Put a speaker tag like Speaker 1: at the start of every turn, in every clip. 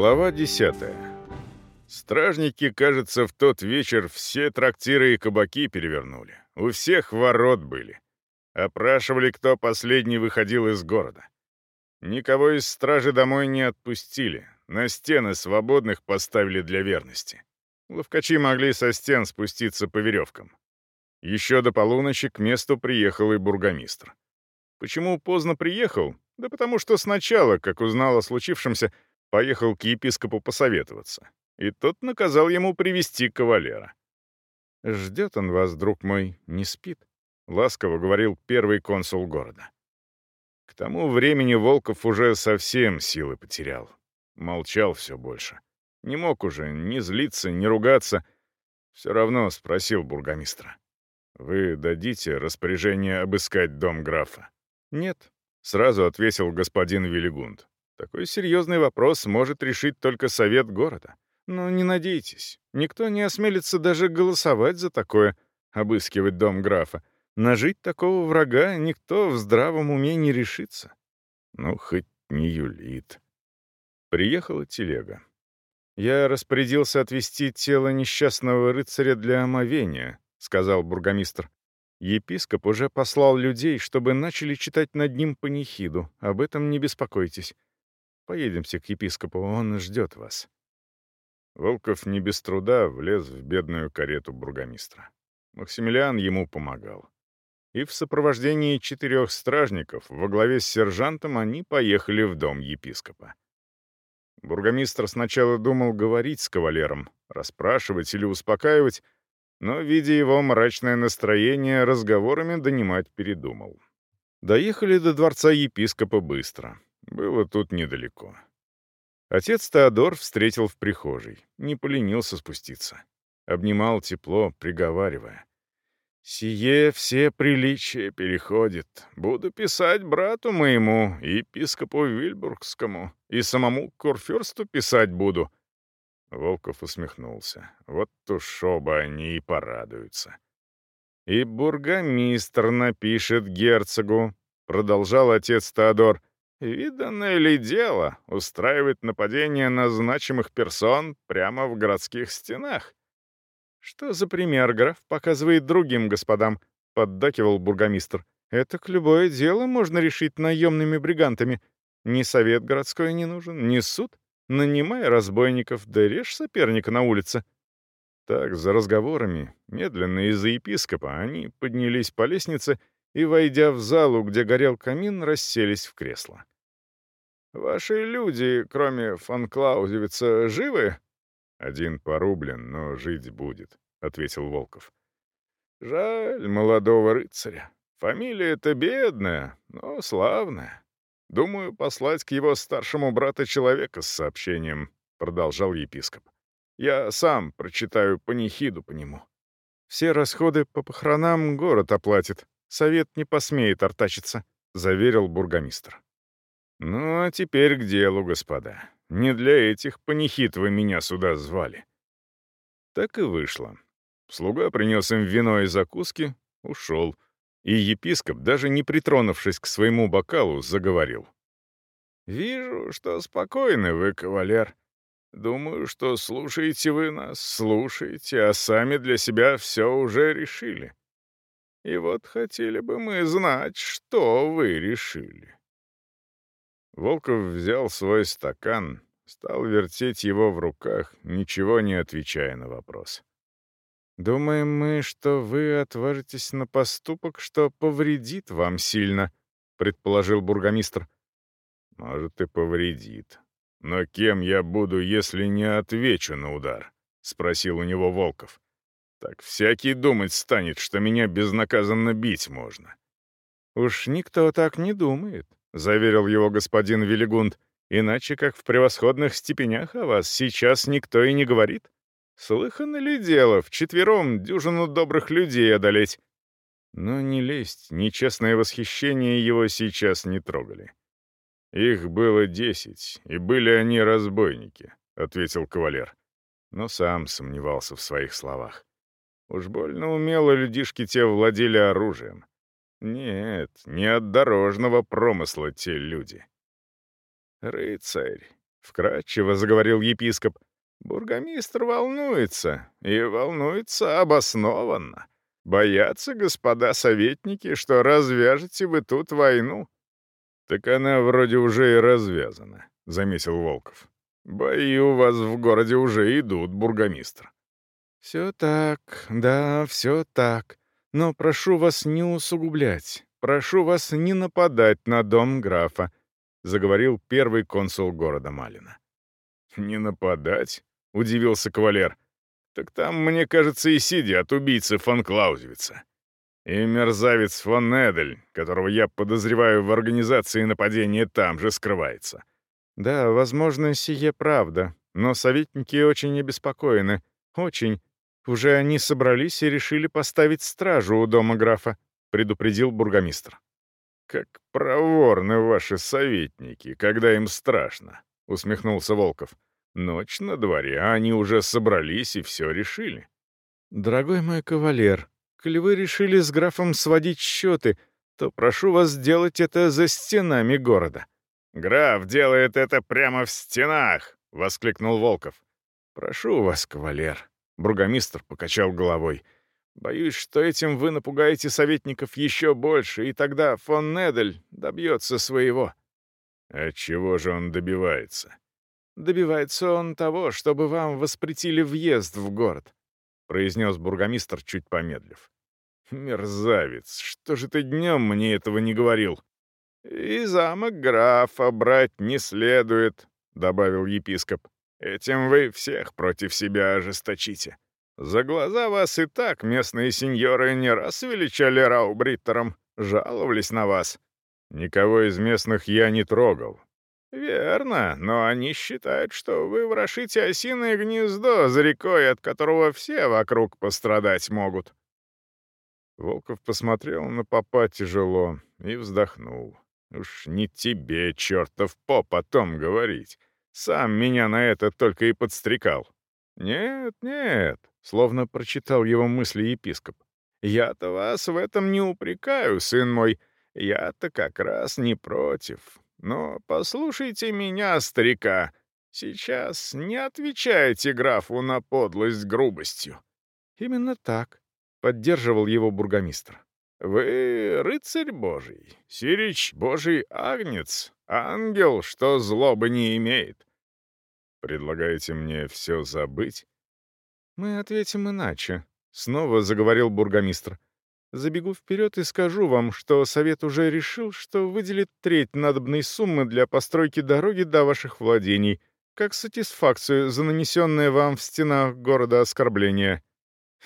Speaker 1: Глава 10. Стражники, кажется, в тот вечер все трактиры и кабаки перевернули. У всех ворот были. Опрашивали, кто последний выходил из города. Никого из стражи домой не отпустили. На стены свободных поставили для верности. Ловкачи могли со стен спуститься по веревкам. Еще до полуночи к месту приехал и бургомистр. Почему поздно приехал? Да потому что сначала, как узнал о случившемся, поехал к епископу посоветоваться. И тот наказал ему привести кавалера. «Ждет он вас, друг мой, не спит», — ласково говорил первый консул города. К тому времени Волков уже совсем силы потерял. Молчал все больше. Не мог уже ни злиться, ни ругаться. Все равно спросил бургомистра. «Вы дадите распоряжение обыскать дом графа?» «Нет», — сразу ответил господин Велигунд. «Такой серьезный вопрос может решить только совет города. Но не надейтесь, никто не осмелится даже голосовать за такое, обыскивать дом графа. Нажить такого врага никто в здравом уме не решится». Ну, хоть не юлит. Приехала телега. «Я распорядился отвезти тело несчастного рыцаря для омовения», — сказал бургомистр. Епископ уже послал людей, чтобы начали читать над ним панихиду. Об этом не беспокойтесь. Поедемте к епископу, он ждет вас». Волков не без труда влез в бедную карету бургомистра. Максимилиан ему помогал. И в сопровождении четырех стражников во главе с сержантом они поехали в дом епископа. Бургомистр сначала думал говорить с кавалером, расспрашивать или успокаивать, но, видя его мрачное настроение, разговорами донимать передумал. Доехали до дворца епископа быстро. Было тут недалеко. Отец Теодор встретил в прихожей, не поленился спуститься. Обнимал тепло, приговаривая. «Сие все приличия переходит. Буду писать брату моему, епископу Вильбургскому, и самому Курфюрсту писать буду. Волков усмехнулся. Вот уж оба они и порадуются. «И бургомистр напишет герцогу», — продолжал отец Теодор. «Виданное ли дело устраивать нападение на значимых персон прямо в городских стенах?» «Что за пример граф показывает другим господам?» — поддакивал бургомистр. «Это к любое дело можно решить наемными бригантами. Ни совет городской не нужен, ни суд. Нанимай разбойников, да режь соперника на улице». Так, за разговорами, медленно из-за епископа, они поднялись по лестнице и, войдя в залу, где горел камин, расселись в кресло. «Ваши люди, кроме фон Клаузевица, живы?» «Один порублен, но жить будет», — ответил Волков. «Жаль молодого рыцаря. Фамилия-то бедная, но славная. Думаю, послать к его старшему брату человека с сообщением», — продолжал епископ. «Я сам прочитаю панихиду по нему. Все расходы по похоронам город оплатит. Совет не посмеет артачиться», — заверил бургомистр. «Ну, а теперь к делу, господа. Не для этих панихид вы меня сюда звали». Так и вышло. Слуга принес им вино и закуски, ушел — и епископ, даже не притронувшись к своему бокалу, заговорил. «Вижу, что спокойны вы, кавалер. Думаю, что слушаете вы нас, слушаете, а сами для себя все уже решили. И вот хотели бы мы знать, что вы решили». Волков взял свой стакан, стал вертеть его в руках, ничего не отвечая на вопрос. «Думаем мы, что вы отважитесь на поступок, что повредит вам сильно», — предположил бургомистр. «Может, и повредит. Но кем я буду, если не отвечу на удар?» — спросил у него Волков. «Так всякий думать станет, что меня безнаказанно бить можно». «Уж никто так не думает», — заверил его господин Велигунд. «Иначе как в превосходных степенях о вас сейчас никто и не говорит». Слыхано ли дело вчетвером дюжину добрых людей одолеть? Но ни лесть, ни честное восхищение его сейчас не трогали. «Их было десять, и были они разбойники», — ответил кавалер. Но сам сомневался в своих словах. Уж больно умело людишки те владели оружием. Нет, не от дорожного промысла те люди. «Рыцарь, — вкратчиво заговорил епископ. «Бургомистр волнуется, и волнуется обоснованно. Боятся, господа советники, что развяжете вы тут войну». «Так она вроде уже и развязана», — заметил Волков. «Бои у вас в городе уже идут, бургомистр».
Speaker 2: «Все так, да, все так. Но прошу вас не усугублять. Прошу вас не нападать на дом графа», — заговорил первый консул города Малина.
Speaker 1: «Не нападать?» — удивился кавалер. «Так там, мне кажется, и сидят убийцы фон Клаузевица. И мерзавец фон Эдель, которого я подозреваю в организации нападения, там же скрывается».
Speaker 2: «Да, возможно, сие правда, но советники очень обеспокоены. Очень. Уже они собрались и решили поставить стражу у дома графа», — предупредил бургомистр.
Speaker 1: «Как проворны ваши советники, когда им страшно», — усмехнулся Волков. Ночь на дворе, а они уже собрались и все решили.
Speaker 2: «Дорогой мой кавалер, коли вы решили с графом сводить счеты, то прошу вас сделать это за стенами города».
Speaker 1: «Граф делает это прямо в стенах!» — воскликнул Волков.
Speaker 2: «Прошу вас, кавалер», — бургомистр покачал головой. «Боюсь, что этим вы напугаете советников еще больше, и тогда фон Недель добьется своего».
Speaker 1: «От чего же он добивается?»
Speaker 2: Добивается он того, чтобы вам воспретили въезд в город», — произнес бургомистр, чуть помедлив.
Speaker 1: «Мерзавец, что же ты днем мне этого не говорил?»
Speaker 2: «И замок графа брать не следует», — добавил епископ. «Этим вы всех против себя ожесточите. За глаза вас и так местные сеньоры не раз величали раубриттером, жаловались на вас».
Speaker 1: «Никого из местных я не трогал»,
Speaker 2: «Верно, но они считают, что вы ворошите осиное гнездо за рекой, от которого все вокруг пострадать могут».
Speaker 1: Волков посмотрел на попа тяжело и вздохнул. «Уж не тебе, чертов поп, о том говорить. Сам меня на это только и подстрекал».
Speaker 2: «Нет, нет», — словно прочитал его мысли епископ. «Я-то вас в этом не упрекаю, сын мой. Я-то как раз не против. Но послушайте меня, старика. Сейчас не отвечайте графу на подлость грубостью. Именно так, поддерживал его бургомистр. Вы рыцарь божий, сирич божий агнец, ангел, что злобы не имеет.
Speaker 1: Предлагаете мне все забыть?
Speaker 2: Мы ответим иначе, снова заговорил бургомистр. Забегу вперед и скажу вам, что Совет уже решил, что выделит треть надобной суммы для постройки дороги до ваших владений, как сатисфакцию за нанесенное вам в стенах города оскорбление.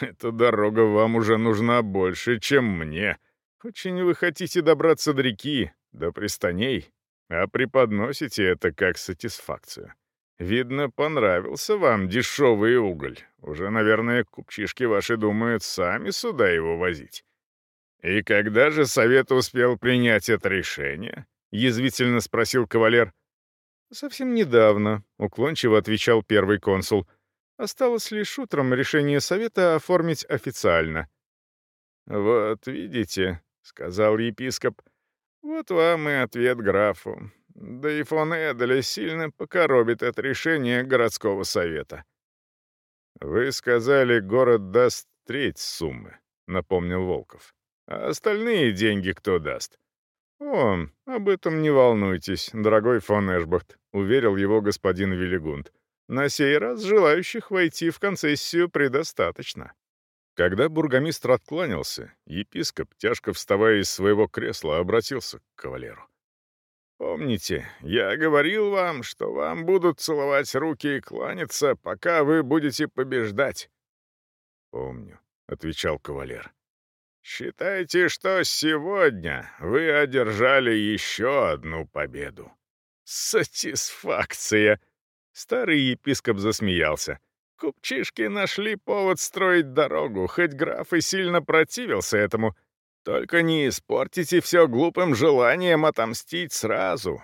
Speaker 1: Эта дорога вам уже нужна больше, чем мне. Очень вы хотите добраться до реки, до пристаней, а преподносите это как сатисфакцию. Видно, понравился вам дешевый уголь. Уже, наверное, купчишки ваши думают сами сюда его возить. «И когда же совет успел принять это решение?» — язвительно спросил кавалер.
Speaker 2: «Совсем недавно», — уклончиво отвечал первый консул. «Осталось лишь утром решение совета оформить официально».
Speaker 1: «Вот видите», — сказал епископ, — «вот вам и ответ графу. Да и фон Эделя сильно покоробит это решение городского совета». «Вы сказали, город даст треть суммы», — напомнил Волков. А остальные деньги кто даст?
Speaker 2: «О, об этом не волнуйтесь, дорогой фон Эшбахт», — уверил его господин Велигунд. «На сей раз желающих войти в концессию предостаточно».
Speaker 1: Когда бургомистр откланялся, епископ, тяжко вставая из своего кресла, обратился к кавалеру.
Speaker 2: «Помните, я говорил вам, что вам будут целовать руки и кланяться, пока вы будете побеждать».
Speaker 1: «Помню», — отвечал кавалер.
Speaker 2: Считайте, что сегодня вы одержали еще одну победу. Сатисфакция! Старый епископ засмеялся. Купчишки нашли повод строить дорогу, хоть граф и сильно противился этому. Только не испортите все глупым желанием отомстить сразу.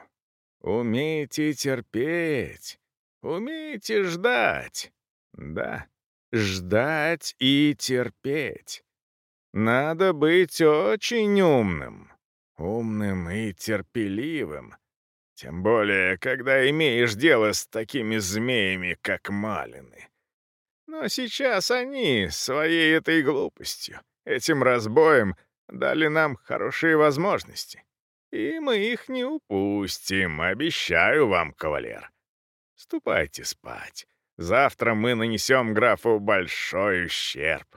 Speaker 2: Умейте терпеть, умейте ждать. Да, ждать и терпеть. Надо быть очень умным. Умным и терпеливым.
Speaker 1: Тем более, когда имеешь дело с такими змеями, как малины. Но сейчас они своей этой глупостью, этим разбоем, дали нам хорошие возможности. И мы их не упустим, обещаю вам, кавалер. Ступайте спать. Завтра мы нанесем графу большой ущерб.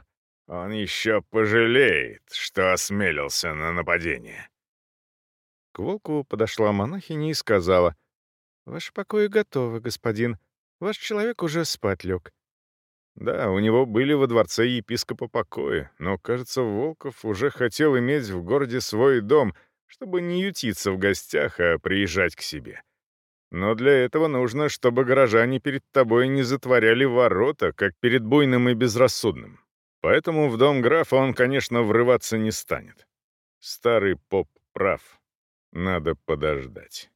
Speaker 1: Он еще пожалеет, что осмелился на нападение.
Speaker 2: К Волку подошла монахиня и сказала, «Ваши покои готовы, господин. Ваш человек уже спать лег». Да, у него были во дворце епископа покои, но, кажется, Волков уже хотел иметь в городе свой дом, чтобы не ютиться в гостях, а приезжать к себе. Но для этого нужно, чтобы горожане перед тобой не затворяли ворота, как перед буйным и безрассудным. Поэтому в дом графа он, конечно, врываться не станет. Старый поп прав. Надо подождать.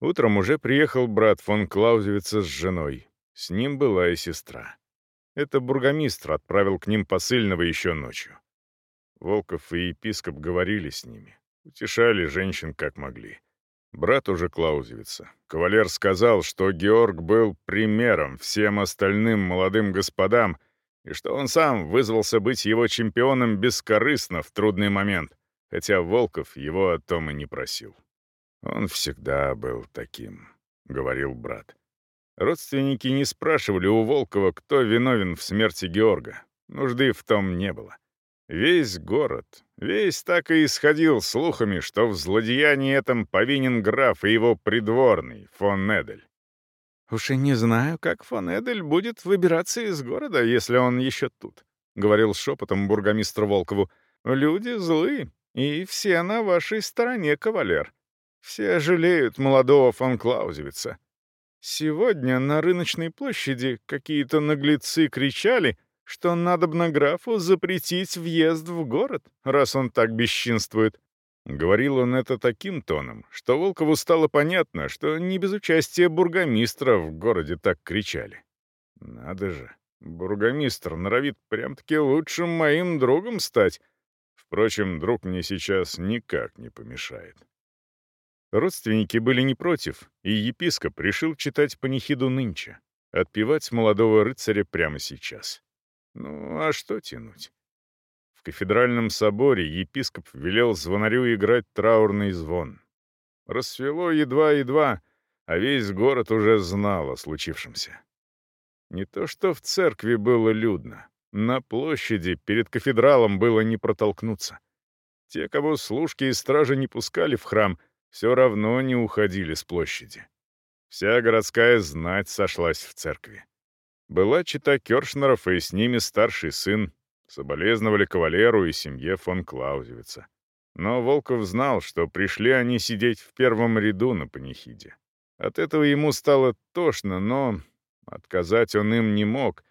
Speaker 2: Утром уже приехал брат фон Клаузевица с женой. С ним была и сестра. Это бургомистр отправил к ним посыльного еще ночью. Волков и епископ говорили с ними, утешали женщин как могли. Брат уже Клаузевица. Кавалер сказал, что Георг был примером всем остальным молодым господам и что он сам вызвался быть его чемпионом бескорыстно в трудный момент, хотя Волков его о том и не просил. «Он всегда был таким», — говорил брат. Родственники не спрашивали у Волкова, кто виновен в смерти Георга. Нужды в том не было. Весь город, весь так и исходил слухами, что в злодеянии этом повинен граф и его придворный, фон Недель.
Speaker 3: «Уж и не знаю, как фон Эдель будет выбираться из города, если он еще тут», — говорил шепотом бургомистр Волкову. «Люди злы, и все на вашей стороне, кавалер. Все жалеют молодого фон Клаузевица. Сегодня на рыночной площади какие-то наглецы кричали, что надобно графу запретить въезд в город, раз он так бесчинствует.
Speaker 2: Говорил он это таким тоном, что Волкову стало понятно, что не без участия бургомистра в городе так кричали. Надо же, бургомистр норовит прям-таки лучшим моим другом стать, Впрочем, друг мне сейчас никак не помешает. Родственники были не против, и епископ решил читать панихиду нынче, отпевать молодого рыцаря прямо сейчас. Ну, а что тянуть? В кафедральном соборе епископ велел звонарю играть траурный звон. Рассвело едва-едва, а весь город уже знал о случившемся. Не то что в церкви было людно, на площади перед кафедралом было не протолкнуться. Те, кого служки и стражи не пускали в храм, все равно не уходили с площади. Вся городская знать сошлась в церкви. Была чита Кершнеров и с ними старший сын, соболезновали кавалеру и семье фон Клаузевица. Но Волков знал, что пришли они сидеть в первом ряду на панихиде. От этого ему стало тошно, но отказать он им не мог,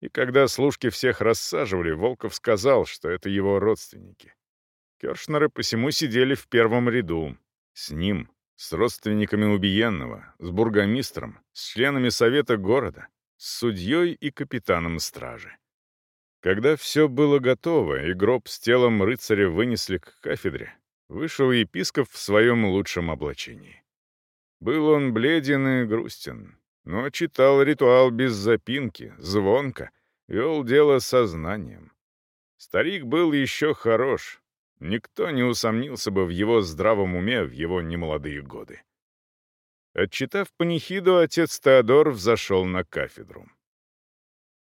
Speaker 2: и когда служки всех рассаживали, Волков сказал, что это его родственники. Кершнеры посему сидели в первом ряду. С ним, с родственниками убиенного, с бургомистром, с членами совета города, с судьей и капитаном стражи. Когда все было готово, и гроб с телом рыцаря вынесли к кафедре, вышел епископ в своем лучшем облачении. Был он бледен и грустен, но читал ритуал без запинки, звонко, вел дело сознанием. Старик был еще хорош. Никто не усомнился бы в его здравом уме в его немолодые годы. Отчитав панихиду, отец Теодор взошел на кафедру.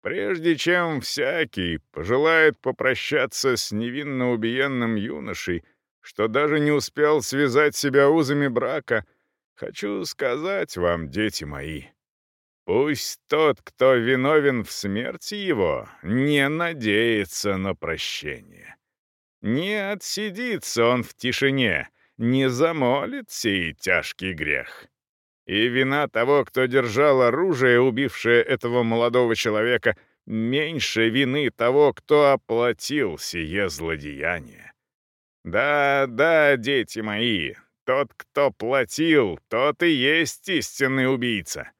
Speaker 2: Прежде чем всякий пожелает попрощаться с невинно убиенным юношей, что даже не успел связать себя узами брака, хочу сказать вам, дети мои, Пусть тот, кто виновен в смерти его, не надеется на прощение. Не отсидится он в тишине, не замолит сей тяжкий грех. И вина того, кто держал оружие, убившее этого молодого человека, меньше вины того, кто оплатил сие злодеяние. Да, да, дети мои, тот, кто платил, тот и есть истинный убийца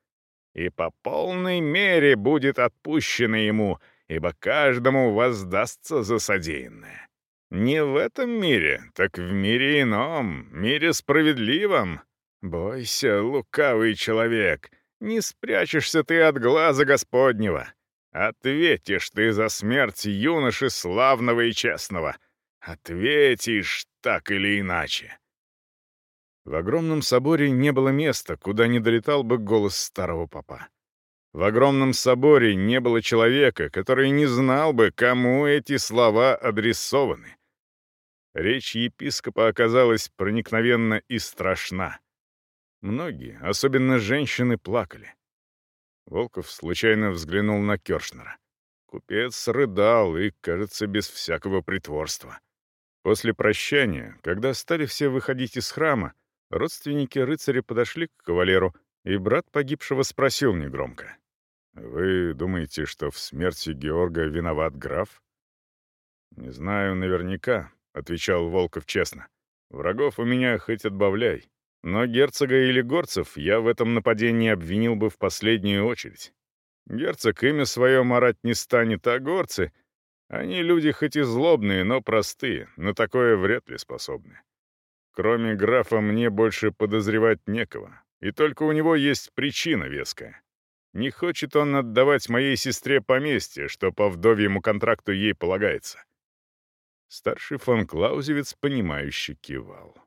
Speaker 2: и по полной мере будет отпущено ему, ибо каждому воздастся за содеянное. Не в этом мире, так в мире ином, мире справедливом.
Speaker 1: «Бойся, лукавый человек, не спрячешься ты от глаза Господнего. Ответишь ты за смерть юноши славного и честного. Ответишь так или иначе».
Speaker 2: В огромном соборе не было места, куда не долетал бы голос старого папа. В огромном соборе не было человека, который не знал бы, кому эти слова адресованы. Речь епископа оказалась проникновенна и страшна. Многие, особенно женщины, плакали. Волков случайно взглянул на Кёршнера. Купец рыдал и, кажется, без всякого притворства. После прощания, когда стали все выходить из храма, родственники рыцаря подошли к кавалеру, и брат погибшего спросил негромко. «Вы думаете, что в смерти Георга виноват граф?» «Не знаю наверняка», — отвечал Волков честно. «Врагов у меня хоть отбавляй. Но герцога или горцев я в этом нападении обвинил бы в последнюю очередь. Герцог имя свое марать не станет, а горцы — они люди хоть и злобные, но простые, на такое вряд ли способны. Кроме графа мне больше подозревать некого, и только у него есть причина веская. Не хочет он отдавать моей сестре поместье, что по вдовьему контракту ей полагается. Старший фон Клаузевец, понимающе кивал.